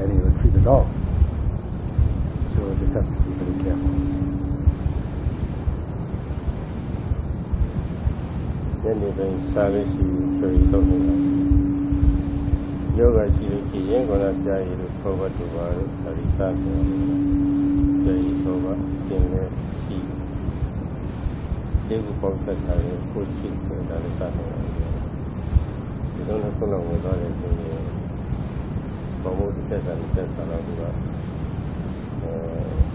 and he was treated all. So we just have to be very careful. Then they bring service to you, so you don't know. ယောဂရှိလို့ရှိရင်ကောလာကြာရည်လို့ခေါ်ပါတူပါလို့သတိသတ်တယ်။ကြာရည်ခေါ်ပါသင်လည်းရှိ။ဒီကိုပေါက်သက်တာကိုရှိဆိုတာလည်းသတ်တယ်။ဒီလိုနဲ့ခုနကဝင်သွားတဲ့ ဘောမို့တစ်သက်တာတစ်သက်တာတော့ဒီကအဲ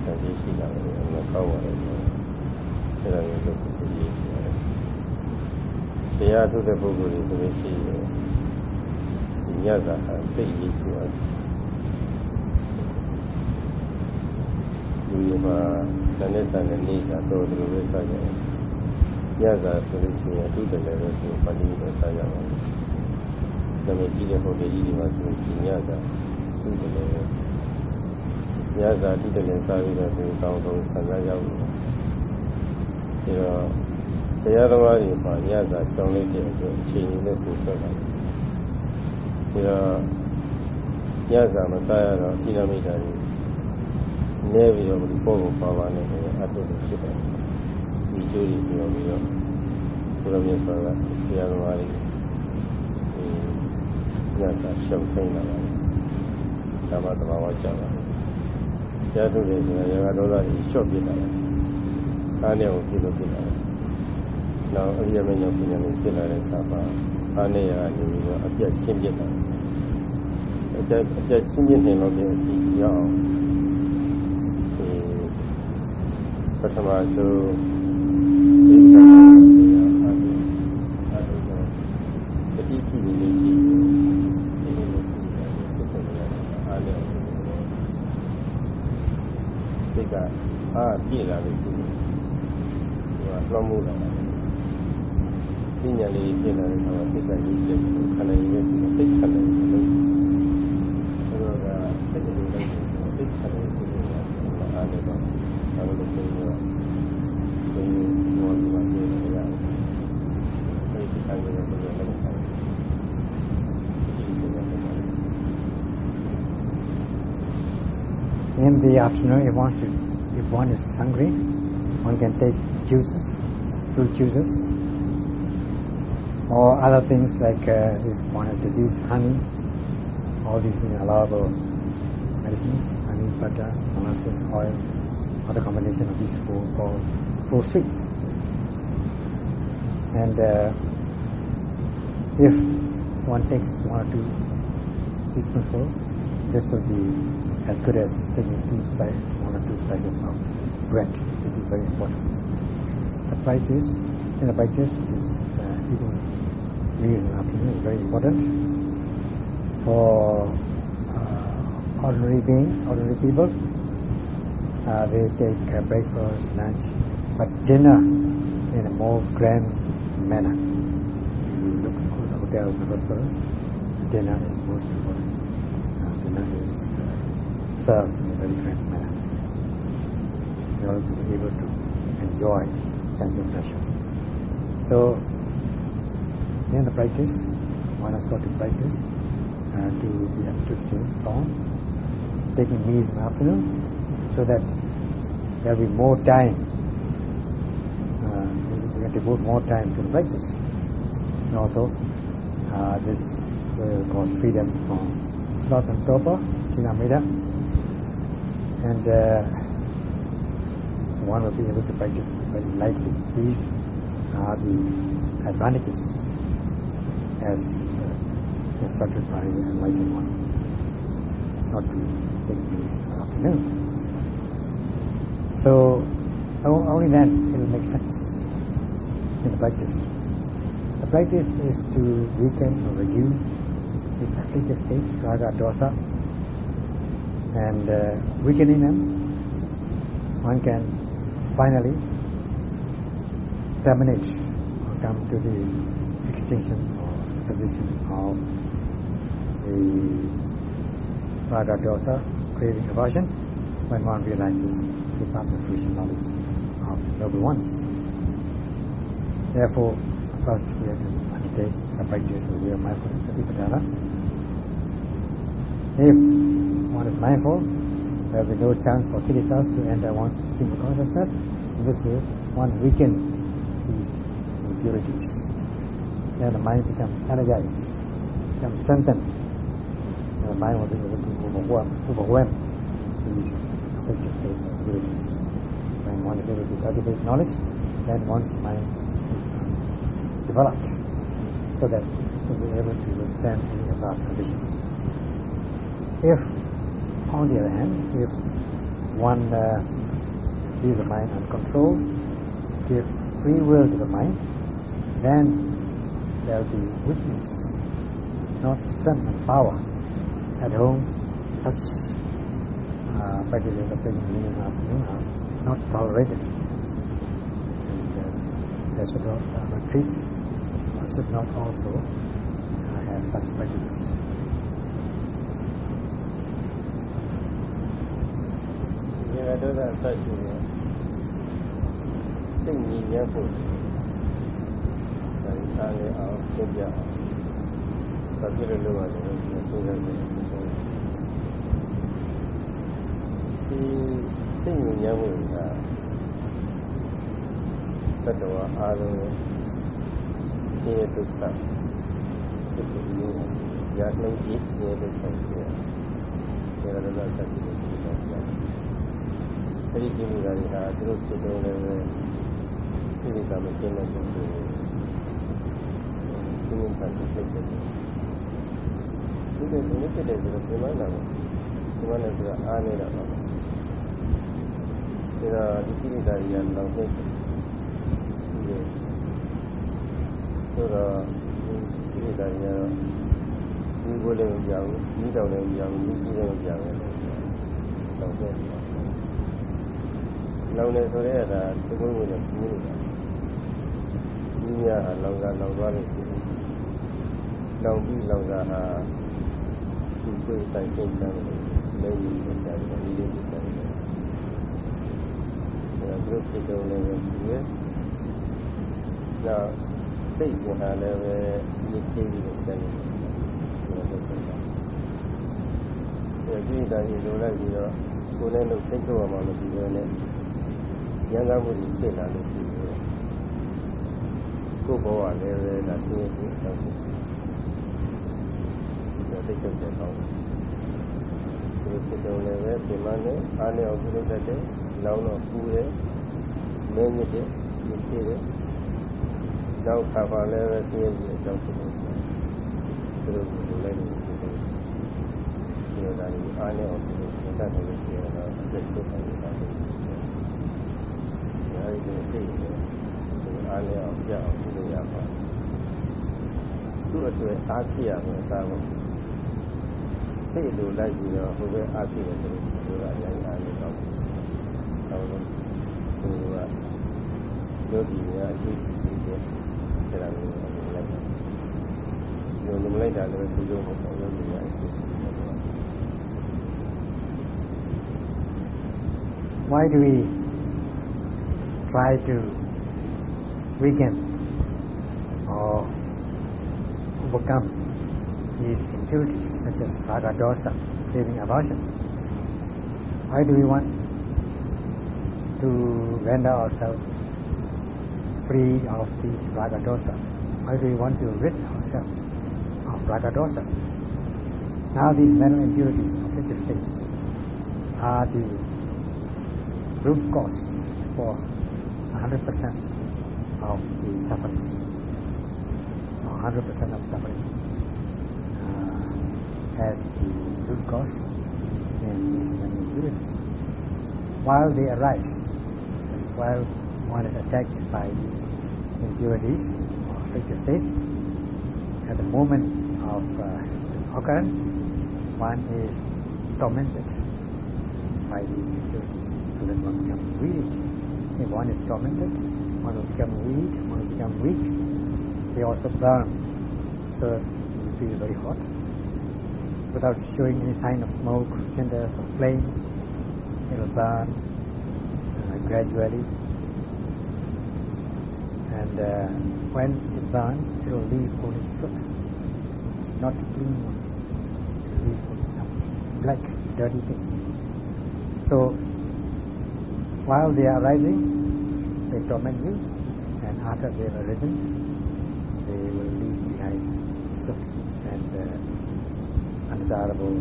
ဆံကြီးရှိတာလည်းအမှန်ကောင်းပါတယ်အဲ့ဒါမျိုးလုပ်ဖို့ရည်ရှိတယ်တရားထုတ်တဲ့ပုဂ္ဂိုလ်တွေဆိုလို့ရှိရင်ဒီညတာအသိရည်ရှိတယ်ဒီမှာတနေ့တနေ့နေတာတော့ဒီလိုပဲဆက်ကြတယ်ညတာဆိုလို့ရှိရင်အထုတလည်းပဲသူပဏိတော့ဆက်ရပါတယ်။ ဒါပေမဲ့ကြီးတဲ့ဟိုတယ်ကြီးဒီမှာဆိုရင်ညတာသူ့တယ်လည်းညတာအထုတလည်းစားပြီးတော့သူတောင်းဆုံးဆန္ဒရောက်တယ်။ဒီတော့တရားတော်ကြီးမှာညတာကြောင်းလိုက်တဲ့အတွက်အချိန်ကြီးနဲ့ပူဆွတ်လာတယ်။ဒီတော့ညတာမစားရတော့ဣဒမိတ်တာကြီးနေပြီးတော့ဒီပုံကိုပါပါနေတယ်အထုတဖြစ်တယ်။ဒီကျိုးကြီးပြောပြီးတော့ဘုရားမြတ်စွာဘုရားတရားတော်ကြီးဒီ ညတာရှုပ်သိနေတာပါ။ဒါမှသဘာဝကြောက်တာ။တရားထုတ်တယ်ဆိုတာရကဒေါသကြီးလျှော့ပြတာ။အားနဲ့ကိုပြုလုပ်ပြတာ။နောက်အရိယမညောပညာနဲ့ဖြစ်လာတဲ့အခါမှာအားနဲ့ရကနေပြီးတော့အပြတ်ချင်းပြတာ။အပြတ်အပြတ်ချင်းပြနေလို့ဒီအစီရအောင်ဒီပထမဆုံးဒီကံတရားအားဖြင့်အားလုံးတော့တတိပြုနေလို့ရှိရင်ဒီလိုမျိုးဖြစ်တယ်အားလည်းဒီ ကအားပြည့်လာလို့ရှိရင်ဒီကလွှမ်းမိုးလာတာပညာလေးပြည့်လာတဲ့အခါမှာစိတ်ကရည်ကျက်ခန္ဓာရည်ရဲ့စိတ်ခန္ဓာ In the afternoon, if one, should, if one is hungry, one can take juices, fruit juices, or other things like uh, if one has disease, honey, all these are allowable medicines, honey, butter, molasses, oil, or the combination of these four called four sweets. And uh, if one takes one or two teaspoonful, this will be as good as taking two slices, one or two slices of bread. This is very important. The practice, in the practice, is uh, eating meal in the is very important for uh, ordinary beings, ordinary people. Uh, they take uh, breakfast, lunch, but dinner in a more grand manner. You look at the hotels restaurants, dinner is most important. Uh, dinner is uh, in a very grand manner in order to be able to enjoy sense of. So, in the practice, one has got to practice uh, to be absolute on taking meals in the afternoon so that there will be more time, uh, we can devote more time to the practice. And also, uh, this will cause freedom from sloth and torpor, thina-middha, and uh, one will be able to practice very lightly. These are the advantages as uh, instructed by the enlightened one. Not the afternoon. So only then it will make sense in the practice. The practice is to weaken or reduce the afflictive states, raga, dosa, and uh, weakening them, one can finally terminate or come to the extinction or position of the raga craving aversion, when one realizes the of fruition knowledge of the noble ones. Therefore, first we have to undertake the practice of real mindfulness, satipatthana. If one is mindful, there will be no chance for kilesas to enter one single consciousness. In this way, one weakens the impurities. Then the mind becomes energized, becomes strengthened. And the mind will be able to overwhelm, overwhelm these afflictive states of impurities. When one is able to cultivate knowledge, then one's mind is developed so that it will be able to withstand any adverse conditions. If on the other hand, if one uh, leaves the mind uncontrolled, give free will to the mind, then there will be weakness, not strength and power. At home, such uh, practices of are not tolerated. And uh, there should not, uh, retreats should not also uh, have such practices. ရာဒေါသဆက်ရှိနေစိတ်ငြိမ်ရဖို့ဒါသာလေအောင်သိကြအောင်ဘာဖြစ်လို့လဲလို့ဆိုရမယ်ဒီစိတ်ငြိမ်ရဖို့ကသတ္တဝါအားလုံးရဲ့ဒီဒုက္ခဒီလိုရနှုတ်ကြည့်ရတဲ့ဆက်ရှိရဒါလည်းဆက်ရှိ အဲ့ဒီကိလေသာတွေဟာသူတို့ဖြစ်တော့လည်းပဲကိလေသာမကျင်းတဲ့ပုဂ္ဂိုလ်ကိုသင်္ခါသိဖြစ်တယ်ဒီလိုဒီလိုဖြစ်တယ်ဆိုတော့ဒီမှာလာတယ်ဒီမှာလည်းဆိုတာအားနေတာပါဒါတော့ဒီကိလေသာတွေကလောင်ဖြစ်တယ်ဆိုတော့ဒီကိလေသာတွေကတော့ဒီကိုလည်းမကြောက်ဘူးဒီတောင်လည်းမကြောက်ဘူးဒီလည်းမကြောက်ဘူး လောင်တယ်ဆိုရဲဒါသကုံးကိုလည်းပြီးနေတာဒီရဟာလောင်တာလောင်သွားလို့ပြီးလောင်ပြီးလောင်တာဟာသူ့ကိုယ်တိုင်ပုံစံလို့လည်းဒီလိုတိုင်တယ်ဒီလိုတိုင်တယ်ဒါကဘုရားဖြစ်တော်လည်းပြီးရဲ့ဒါစိတ်ဝင်လာလည်းပဲဒီသိလို့တိုင်တယ်ဒီတိုင်းလိုလိုက်ပြီးတော့ကိုယ်နဲ့လို့သိတော့မှမပြီးဘဲနဲ့ ဉာဏ်သာမှုတွေဖြစ်လာလို့ရှိတယ်ကိုယ်ဘဝလည်းပဲဒါသိရပြီးတော့ဒီသိချုပ်တဲ့ကောင်းဒီဖြစ်တော့လည်းပဲဒီမှာနဲ့အားနဲ့အောင်ပြုလုပ်တတ်တယ်လောင်းတော့ပူတယ်မင်းမြစ်တယ်ဒီဖြစ်တယ်နောက်ခါပါလည်းပဲသိရပြီးအကြောင်းဖြစ်တယ်သူတို့ကိုလည်းလည်းဖြစ်တယ်ဒီလိုဒါကြီးအားနဲ့အောင်ပြုလုပ်တတ်တယ်လို့ပြောတာအသက်ချုပ် တယ်အဲဒီစိတ်ကိုအားလည်းအောင်ပြအောင်ပြုလုပ်ရပါသူ့အတွက်အားဖြစ်ရမယ်သာလို့စိတ်လိုလိုက်ပြီးတော့ဟိုဘက်အားဖြစ်တယ်ဆိုတော့သူကအရင်အားလည်းတော့တော့လို့သူကယောဂီများအရှိရှိတယ်ဆရာမျိုးလိုက်တယ်ဒီလိုမလိုက်တာလည်းသူတို့ကတော့ယောဂီများအရှိရှိတယ် Why do we try to weaken or overcome these impurities such as raga dosa, craving aversion? Why do we want to render ourselves free of these raga dosa? Why do we want to rid ourselves of raga dosa? Now these mental impurities of fifty states are the root cause for 100% of the suffering, or 100% of suffering uh, has the root cause in many. While they arise, while one is attacked by impurities or afflictive states, at the moment of uh, occurrence, one is tormented by the impurities, so that one becomes weak one is tormented, one will become weak, one will become weak. They also burn. So you feel very hot. Without showing any sign of smoke, cinders, or flame, it will burn uh, gradually. And uh, when it burns, it will leave only soot, not clean one. It will leave only black dirty things. So while they are rising, they torment you, and after they have arisen, they will leave behind soot and uh, undesirable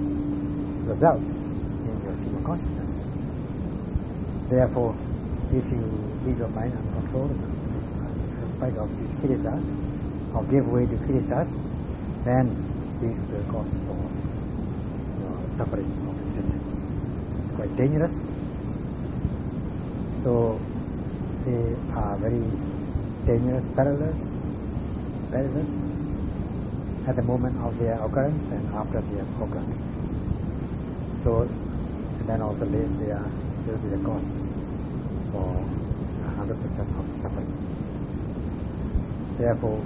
results in your of consciousness. Therefore, if you leave your mind uncontrolled, in spite of these kilesas, or give way to kilesas, then these will cause for suffering of existence. It's quite dangerous. So they are very dangerous, perilous, perilous at the moment of their occurrence and after they have occurred. So then also later they are will be the cause for 100% of suffering. Therefore,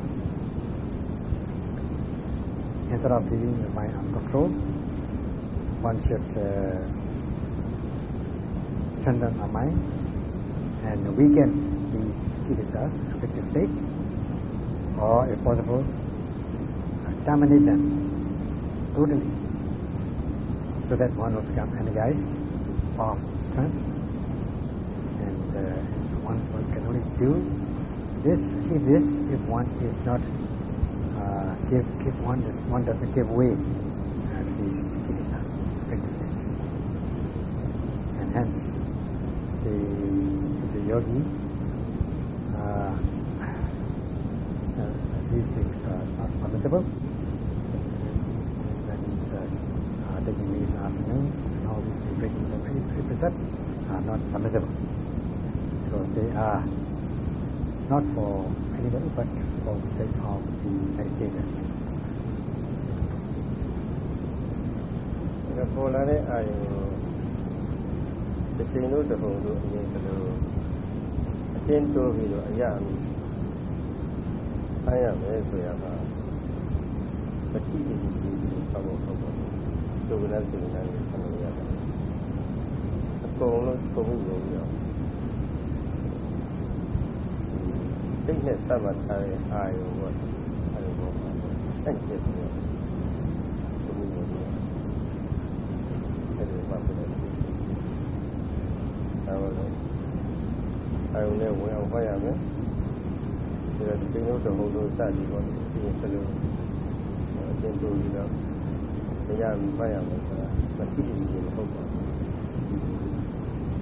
instead of leaving the mind uncontrolled, one should uh, strengthen our mind and we can be weaken the affected states, or if possible, terminate them totally, so that one will become energized, off strength, and uh, one, one can only do this, achieve this if one is not uh, give give one does one doesn't give way. Affected states, and hence yogi uh, uh, these things are not permissible. That is uh, uh, taking meat in the afternoon and all these breaking the three precepts are not permissible because they are not for anybody but for the sake of the meditators. ဒါပေါ်လာတဲ့အာယုံကိုတစ်ချိန်လို့တစ်ပုံလို့အရင်ကလေး အချင်းတိုးပြီးတော့အရအမှုဆိုင်ရမယ်ဆိုရမှာပฏิပတိကိုဆောက်ဖို့ပေါ့ပေါ့ဒုက္ခနဲ့စိတ်နဲ့ဆက်လို့ရတယ်အကုန်လုံးပုံမှုလို့ပြီးတော့စိတ်နဲ့သတ်မှတ်ထားတဲ့အာယုံပေါ့အာယုံပေါ့အဲ့ဒီဖြစ်ပြီးတော့ပုံမှုလို့ပြီးတော့အဲ့ဒီပါပဲဒါပါလို့ အာယုံနဲ့ဝင်အောင်ဖတ်ရမယ်ဒါကဒီပိန်းလို့တော့ဟိုလိုစသည်ပေါ့ဒီစလုံးအကျဉ်းတူပြီးတော့တရားပြီးဖတ်ရမယ်ဆိုတာမသိဘူးမဟုတ်ပါဘူး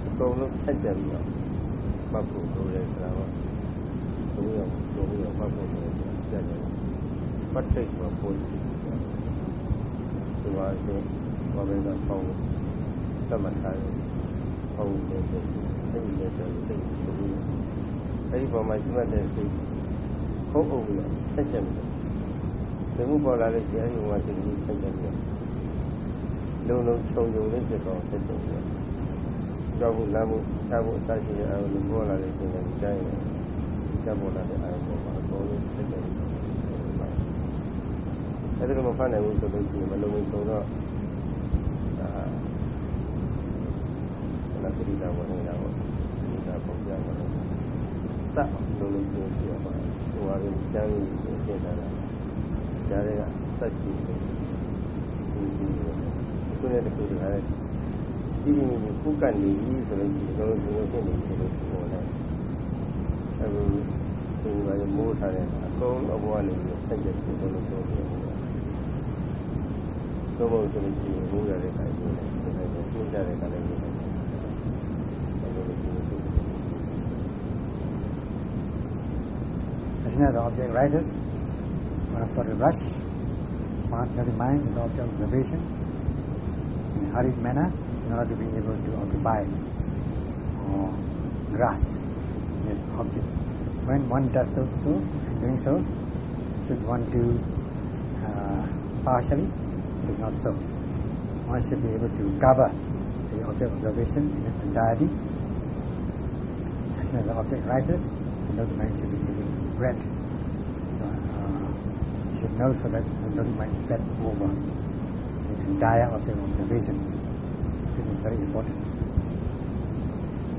အကုန်လုံးဖတ်ကြပြီးတော့မှတ်ဖို့လိုတယ်ဆိုတာပေါ့ဘုရားဘုရားမှတ်ဖို့လိုတယ်ကြတယ်မှတ်စိတ်ကိုပို့ပြီးဒီပါချင်းဘာပဲကပေါင်းသတ်မှတ်ထားတယ်ပေါင်းတယ် စိတ်နဲ့စိတ်စိတ်ကိုအဲဒီပေါ်မှာရှိမှတ်တဲ့စိတ်ဟုတ်အောင်ပြီးတော့ဆက်ချက်ပြီးဒီမှုပေါ်လာတဲ့ကျဲရုံကစိတ်ကြီးဆက်ချက်ပြီးလုံလုံခြုံခြုံလေးဖြစ်တော့ဆက်ချက်ပြီးကြောက်ဖို့လမ်းဖို့ချဖို့အစရှိတဲ့အာရုံကိုပေါ်လာတဲ့စိတ်နဲ့ကြားရင်ချက်ပေါ်လာတဲ့အာရုံပေါ်မှာအကုန်လုံးဆက်ချက်ပြီးအဲဒီလိုမဖတ်နိုင်ဘူးဆိုလို့ရှိရင်မလုံလုံခြုံတော့ဒါနာသတိတာဝင်နေတာပေါ့ ဒီကပုံပြမှာစက်လုံလုံခြုံပြပါဟိုဟာကိုကျမ်းကြီးပြင်တာလားကြားတွေကစက်ကြီးဒီဒီခုနဲ့တခုတခါလဲဒီဒီမျိုးခုကနေပြီဆိုလို့ရှိရင်တို့တို့ဖြစ်နေတယ်လို့ပြောတယ်အခုဒီမှာမိုးထားတဲ့အကုန်အဘွားနေပြီးဆက်ချက်ပြီးတော့လို့ပြောတယ်သို့မဟုတ်ဆိုလို့ရှိရင်မိုးရတဲ့ခါကျရင်ဒီလိုမျိုးကြတဲ့ခါလည်း ဒီလို As the object rises, one got to rush, one has the mind object observation in a hurried manner in order to be able to occupy or grasp this object. When one does so, so in doing so, should one do uh, partially? It is not so. One should be able to cover the object observation in its entirety. As the object rises, the the mind should be giving breath. Uh, you should know so that the the mind step over the entire object observation. This is very important.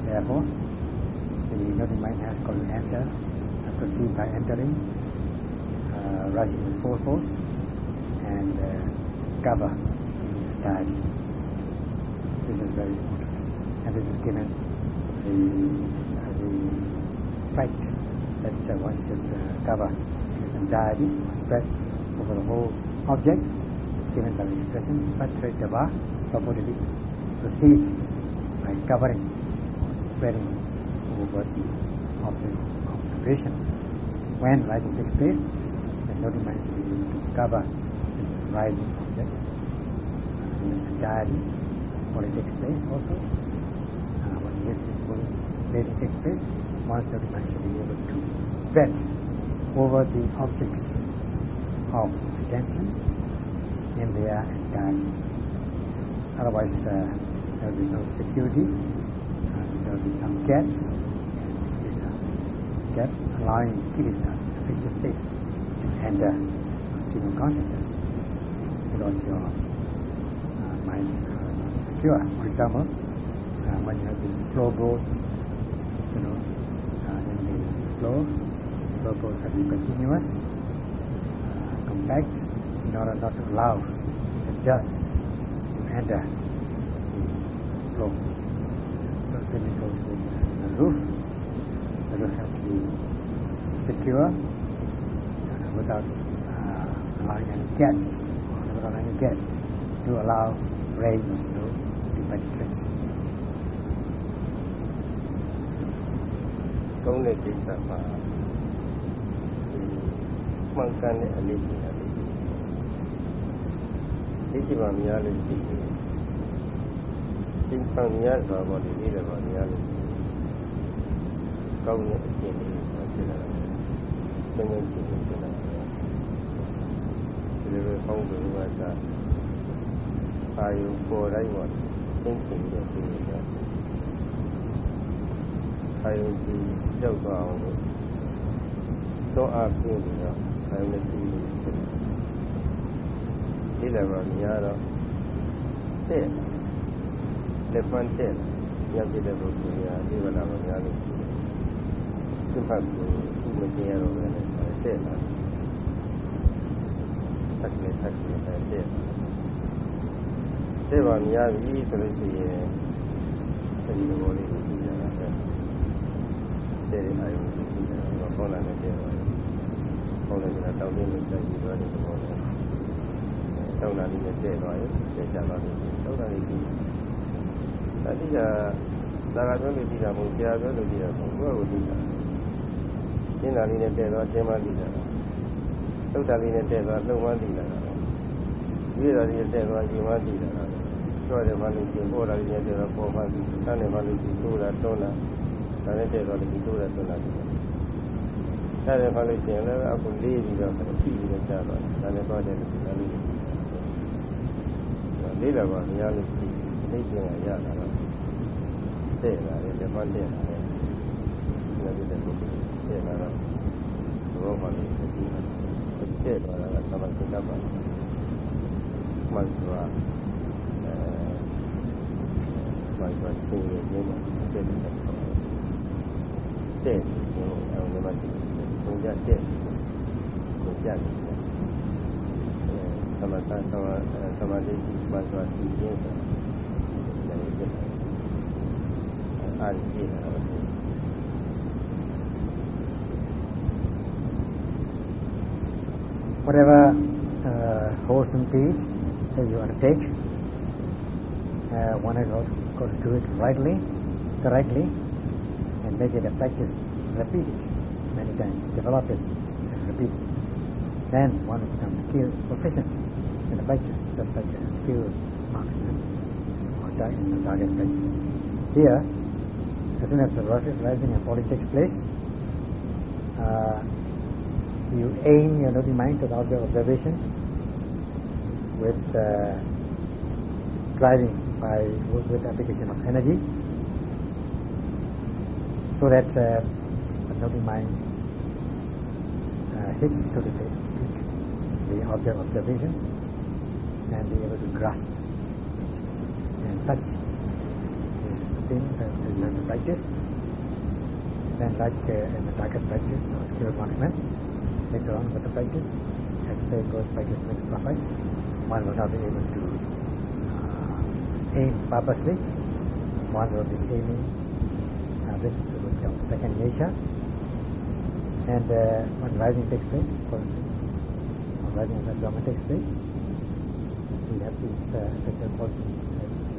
Therefore, the noting mind has got to enter, has proceed by entering, uh, rushing with force, and uh, cover the entirety. This is very important. And this is given the, the that uh, one should uh, cover anxiety or stress over the whole object. It's given by the expression Patritava Prabodhi proceeds by covering spreading over the object of vibration. When rising takes place, the body mind will be able to cover this rising object. Uh, this anxiety, when it takes place also, uh, when this is blazing takes place, mind should be able to spread over the objects of attention in their entirety. Otherwise, uh, there will be no security, uh, there will be some gaps, and uh, gaps allowing affected states, to enter stream of consciousness because your uh, mind is uh, secure. For example, uh, when you have this flow boat, you know, uh, the flow, flow boat has to be continuous, compact, in order not to allow the dust to enter the flow. So same it goes with the roof. The roof has to be secure. Without uh, allowing any gaps, without any gaps to allow rain to penetrate. ကောင်းတဲ့ကိစ္စမှာမှန်ကန်တဲ့အလေးကြီးတာလေးဒီကြည့်ပါများလို့ရှိတယ်ဒီပန်များစွာပေါ်ဒီလေးတယ်ပါများလို့ကောင်းတဲ့အကျင့်လေးကိုဖြစ်လာတယ်။သင်္ကြန်ကျင့်ဖြစ်လာတယ်။ဒီလိုကောင်းတယ်ကသာအာယုပေါ်တိုင်းမှာသင်္ကြန်ကျင့်ပြီးတော့ အာယုကြီးကြောက်သွားအောင်လို့တော့အားပြင်းပြီးတော့အာယုနဲ့ကြည့်လို့ဖြစ်တယ်။ဒီလည်းပါများတော့တဲ့လက်ပန်းတဲ့ညပြတဲ့ပုဂ္ဂိုလ်များဒီကလာမများလို့သူ့ဘက်ကိုသူ့မကျင်ရတော့ပဲနဲ့တဲ့လာတက်လေတက်လေတဲ့တဲ့ပါများပြီဆိုလို့ရှိရင်ဒီလိုဘောလေးကိုကြည့်ရတာတဲ့ တဲ့အာယုကိုကြည့်ရတာခေါင်းလာနေတဲ့ခေါင်းလာနေတာတောင်းတင်းလို့ကြည့်သွားတဲ့ဘောလေးတောင်းလာနေတဲ့တဲ့သွားရင်တဲ့ကြသွားတယ်တောင်းလာနေပြီအတိကသာကပြောလို့ကြည့်တာမဟုတ်ကြာပြောလို့ကြည့်တာမဟုတ်ဘူးကိုကြည့်တာရှင်းတာလေးနဲ့တဲ့သွားရှင်းမှကြည့်တာသုတ်တာလေးနဲ့တဲ့သွားလုံမှကြည့်တာဒီလိုလေးတဲ့သွားရှင်းမှကြည့်တာတော့တယ်မှလို့ရှင်းပေါ်တာလေးနဲ့တဲ့သွားပေါ်မှကြည့်တာနဲ့မှလို့ကြည့်တိုးတာတွန်းတာ ဒါနဲ့တဲ့သွားလို့တိုးတာတွန်းတာကြည့်တာတယ်မှလို့ရှင်းလည်းအခုလေးပြီးတော့ကြည့်ပြီးတော့ကြာတော့ဒါနဲ့တော့တဲ့ဒါလေးလေးလာပါများလို့ကြည့်သိကျင်ရတာတော့တဲ့လာတယ်ဓမ္မတဲ့လာတယ်ဒီလိုတဲ့ပုဂ္ဂိုလ်တဲ့လာတော့ဘောမှလည်းသိတာတဲ့လာတာကသမစိတ္တပါမှန်စွာအဲမှန်စွာသိရခြင်းမှာတဲ့တဲ့ Whatever horse uh, and feet uh, wholesome deed that you undertake, uh, one has also got to do it rightly, correctly make it practice. Repeat it many times, develop it, repeat it. Then one becomes skilled, proficient in the practice, just like a skilled marksman or in the target practice. Here, as soon as the rising and falling takes place, uh, you aim your noting mind to the object observation with uh, driving by with application of energy so that uh, the noting mind uh, hits to the face, the object of observation and be able to grasp and such is the thing that you have to practice then like uh, in the target practice or skill marksman later on with the practice as day goes practice makes perfect one will not be able to uh, aim purposely. One will be aiming, uh, become second nature. And uh, when rising takes place, for when rising and abdomen takes place, we have these uh, sexual pulses,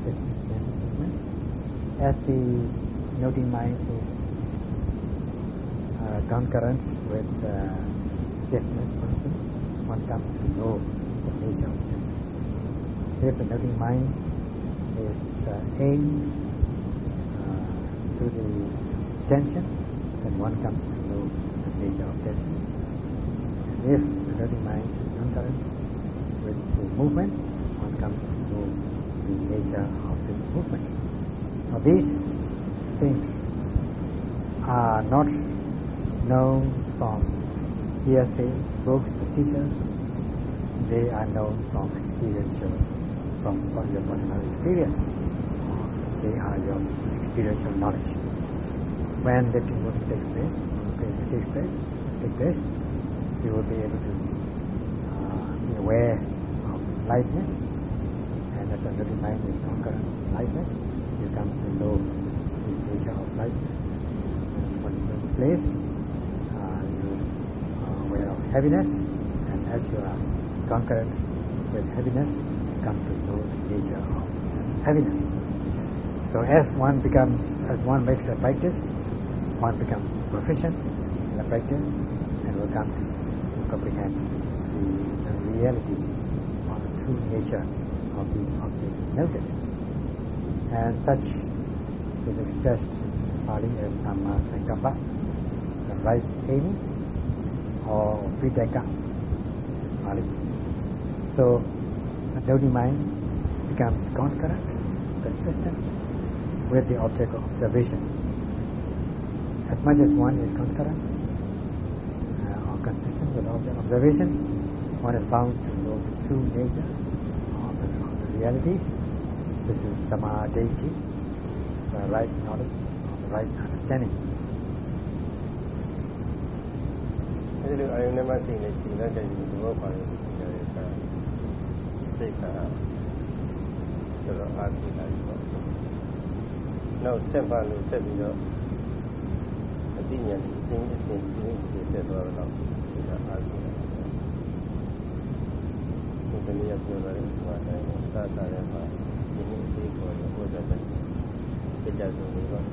uh. As the noting mind is uh, concurrent with uh, for instance, one comes to know the nature of stiffness. If the noting mind is uh, aimed uh, to the tension, then one comes to know the nature of tension. And if the noting mind is concurrent with the movement, one comes to know the nature of the movement. Now these things are not known from hearsay, books, teachers. They are known from experiential, from your personal experience. They are your experiential knowledge. When the movement takes place, takes place, takes place, you will be able to uh, be aware of lightness, and as the mind is concurrent lightness, you come to know the nature of lightness. And when it takes place, uh, you are aware of heaviness, and as you are concurrent with heaviness, you come to know the nature of heaviness. So as one becomes, as one makes a practice, one becomes proficient in the practice and will come to, comprehend the, the reality or the true nature of the object noted. And such is expressed in Pali as Samma Sankappa, the right aiming, or Vitakka, Pali. So, the Dodi mind becomes concurrent, consistent with the object of observation As much as one is concurrent uh, or consistent with object observation, one is bound to know the true nature of the, of the reality. This is samadhi, the right knowledge, or the right understanding. အဲဒီလိုအာယုန်နဲ့မှသိနေချိန်တဲ့ဒီဘောပါလို့ပြောတဲ့အခါစိတ်ကဆိုတော့အာသိလာပြီပေါ့နောက်ဆက်ပါလို့ဆက်ပြီးတော့အ သိဉာဏ်ဒီအင်းအင်းအင်းအင်းဆက်သွားတော့ဒီကအာသိလာဒီကနေ့ပြောတာလည်းဘာလဲသာသာရဲ့မှာဒီနေ့အသေးပေါ်လို့ဟောတဲ့စိတ်ကြဆုံးလို့တော့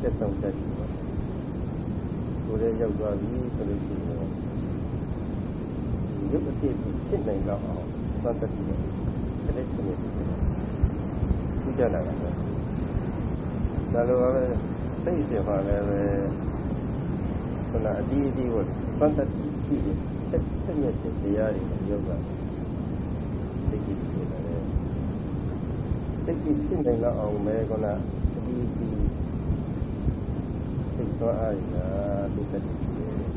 ဆက်ဆောင်တတ်ပြီပေါ့ကိုယ်ရဲ့ရောက်သွားပြီဆိုလို့ရှိရင်ရုပ်အဖြစ်ဖြစ်နိုင်တော့အောင်သတ်တတ်ပြီးဆက်လက်နေတယ်သူကြတာကဒါလိုပဲ စိတ်ရှင်ပါလည်းပဲခုနအတီးအတီးကိုသတ်တတ်ပြီးဆက်ဆက်မြတ်တဲ့တရားတွေရုပ်ကစိတ်ကြီးဖြစ်တယ်စိတ်ကြီးဖြစ်နိုင်တော့အောင်ပဲခုနအတီးအတီးစိတ်သွားအားရဒီတက်ကြည့်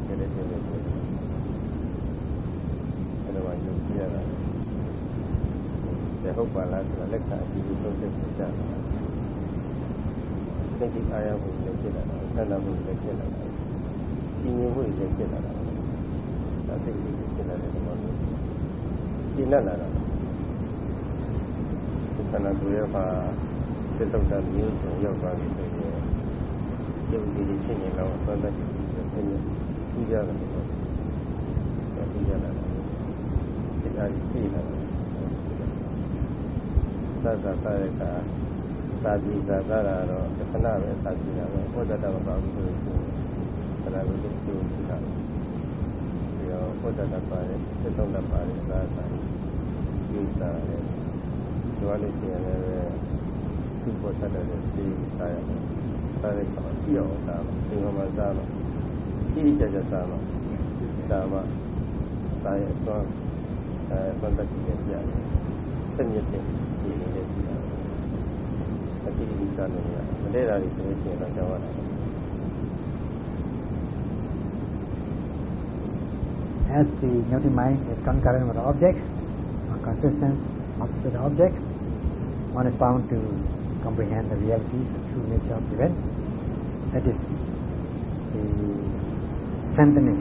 တယ်တဲ့တဲ့တဲ့အဲ့ဒါမှရုပ်ကြည့်ရတာတဲ့ဟုတ်ပါလားဆိုတာလက်ခံအကြည့်လို့သုံးသက်ကြတာ စိတ်ကြီးအားရဖို့လည်းဖြစ်လာတာဆန္ဒမှုလည်းဖြစ်လာတာဒီမျိုးကိုလည်းဖြစ်လာတာဒါစိတ်ကြီးဖြစ်လာတဲ့သဘောမျိုးရှင်းလာတာခန္ဓာကိုယ်ရဲ့ပါစိတ်တုတ်တာမျိုးစုံရောက်သွားပြီဆိုရင်ရုပ်ဒီဖြစ်နေတော့သတ်တတ်ပြီးဆင်းရဲထူးကြတယ်ပေါ့ဒါထူးကြတာဒီအားကြီးပြလာတာသတ်သတ်တဲ့အခါသာတိသာသရာတော့ ခဏပဲသာကြည့်တာပဲဟောတတ်တာမပါဘူးဆိုရင်ခဏပဲသူ့ကိုကြည့်တာပြီးတော့ဟောတတ်တာပါတယ်စိတ်ဆုံးတတ်ပါတယ်သာသာကြည့်တာလေဒီလိုလေးပြန်လည်းပဲသူ့ပေါ်တတ်တယ်သိသာရတယ်သာတဲ့ကောင်ကြည့်အောင်သာသင်္ဃမသာတော့ကြည့်ကြကြသာတော့သာမသာရဲ့အစွမ်းအဲသတ်တတ်ကြည့်ရတယ်စမြင့်တယ် အတိအကျစားလို့ရတယ်မလဲတာတွေဆိုလို့ရှိရင်တော့ကြောက်ရတာ As the noting mind is concurrent with the object, or consistent opposite the object, one is bound to comprehend the reality, the true nature of the event. That is the strengthening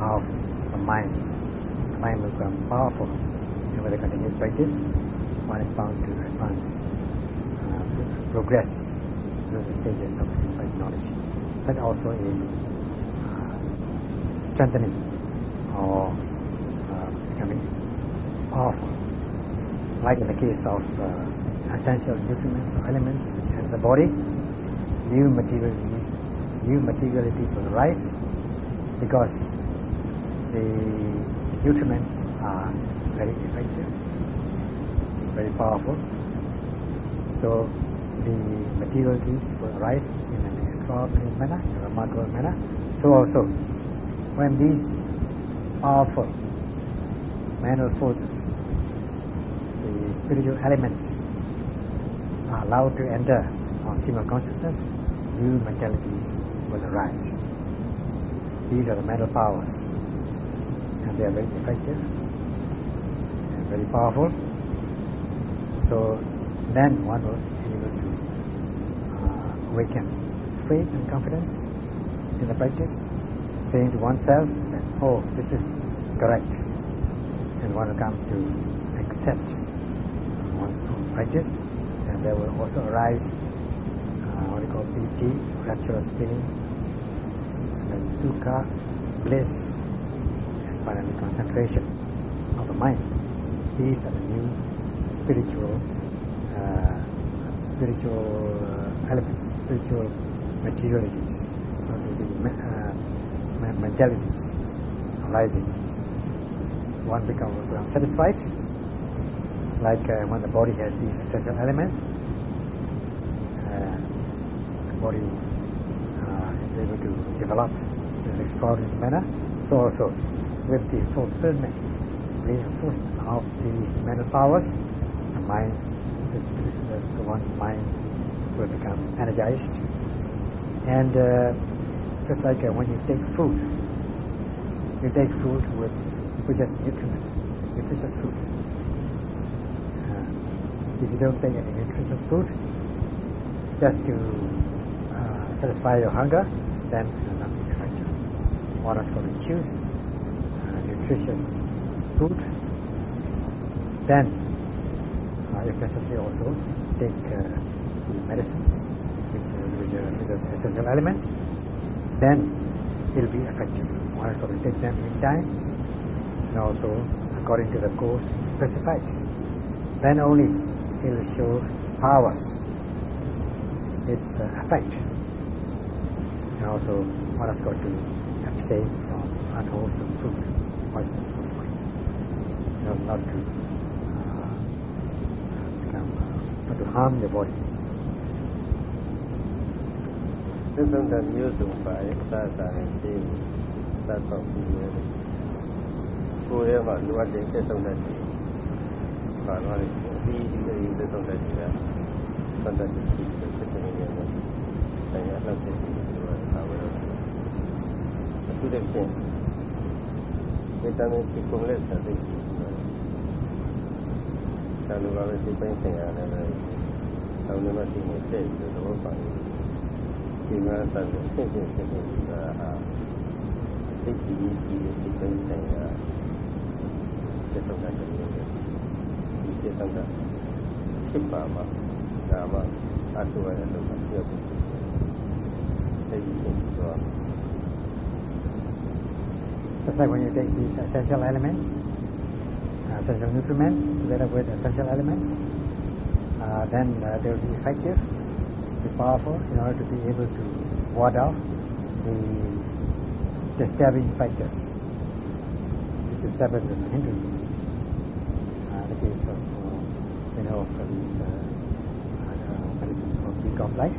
of the mind. The mind will become powerful and with a continuous practice. one is bound to advance, uh, progress through the stages of insight knowledge. but also is uh, strengthening or uh, becoming powerful. Like in the case of uh, essential nutrients or elements in the body, new materiality, new materiality will rise because the nutrients are very effective, very powerful. So the material materialities will rise in an extraordinary manner, in a remarkable manner. So also, when these powerful mental forces, the spiritual elements, are allowed to enter on human consciousness, new mentalities will arise. These are the mental powers, and they are very effective and very powerful. So then one will be able to uh, awaken faith and confidence in the practice, saying to oneself that, oh, this is correct, and one will come to accept one's own practice, and there will also arise uh, what we call piti, rapturous feeling, and then sukha, bliss, and finally concentration of the mind. These are the new spiritual, uh, spiritual uh, elements, spiritual materialities, or the uh, mentalities arising. One becomes satisfied, like uh, when the body has these essential elements, uh, the body uh, is able to develop in an extraordinary manner. So also with the fulfillment, reinforcement of the mental powers, the mind, the, the, the one's mind will become energized. And uh, just like uh, when you take food, you take food with with just nutriment, nutritious food. Uh, if you don't take any nutritious food, just to uh, satisfy your hunger, then it will not effective. One has got to choose uh, nutritious food. Then, uh, if necessary, also take uh, the medicine, which uh, with, the, with essential elements. Then it will be effective. One has to take them in time, and also according to the course specified. Then only it will show powers its uh, effect. And also, one has got to abstain from unwholesome food, poisonous food, you know, not to uh, become, uh, not to harm the body. သစ္စာမျိုးစုံပါရဲ့သာသာနဲ့တည်သတ်တော့ပြီးရဲ့ကိုယ်ရဲ့မှာလိုအပ်တဲ့စိတ်ဆုံးတဲ့ပါတော့လေဒီဒီလေးစိတ်ဆုံးတဲ့ကသတ်တဲ့ဖြစ်ဖြစ်နေတယ်တရားလောက်တဲ့ဆိုတာသာဝရအခုတည်းကဒီတန်ကိုကိုယ်လက်သက်သိတယ်ဒါလိုပါပဲဒီပိုင်းဆိုင်ရာနဲ့လည်းဆောင်းနေမှဒီကိုစိတ်သဘောပါနေတယ် tu Just like when you take these essential elements, uh, essential nutrients together with essential elements, uh, then uh, they will be effective powerful in order to be able to ward off the disturbing factors, the disturbance and hindrances. Uh, the case of, uh, you know, of uh, medicines for of life,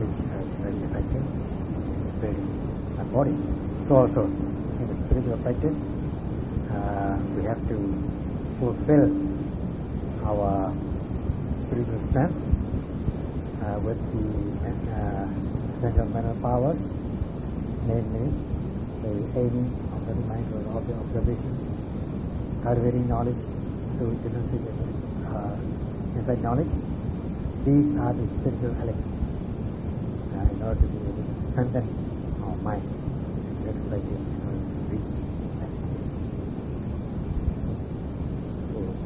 which are very effective our body. So also, in the spiritual practice, uh, we have to fulfill our spiritual strength uh, with the uh, mental powers, namely the aiming of the mind of the observation, cultivating knowledge to intrinsic uh, inside knowledge. These are the spiritual elements uh, in order to be able to strengthen our mind That's exercise it in order to reach that.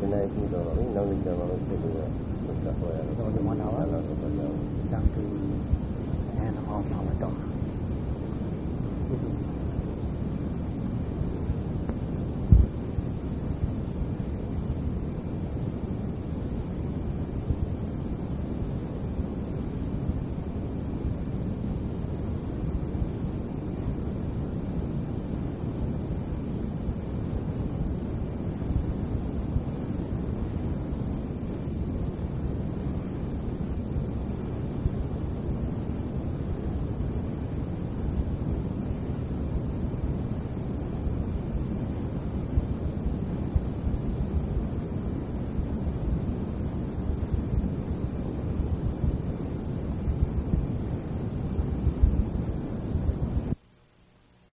Tonight, you know, knowledge of our 再回来的时候就往哪儿来了就回来们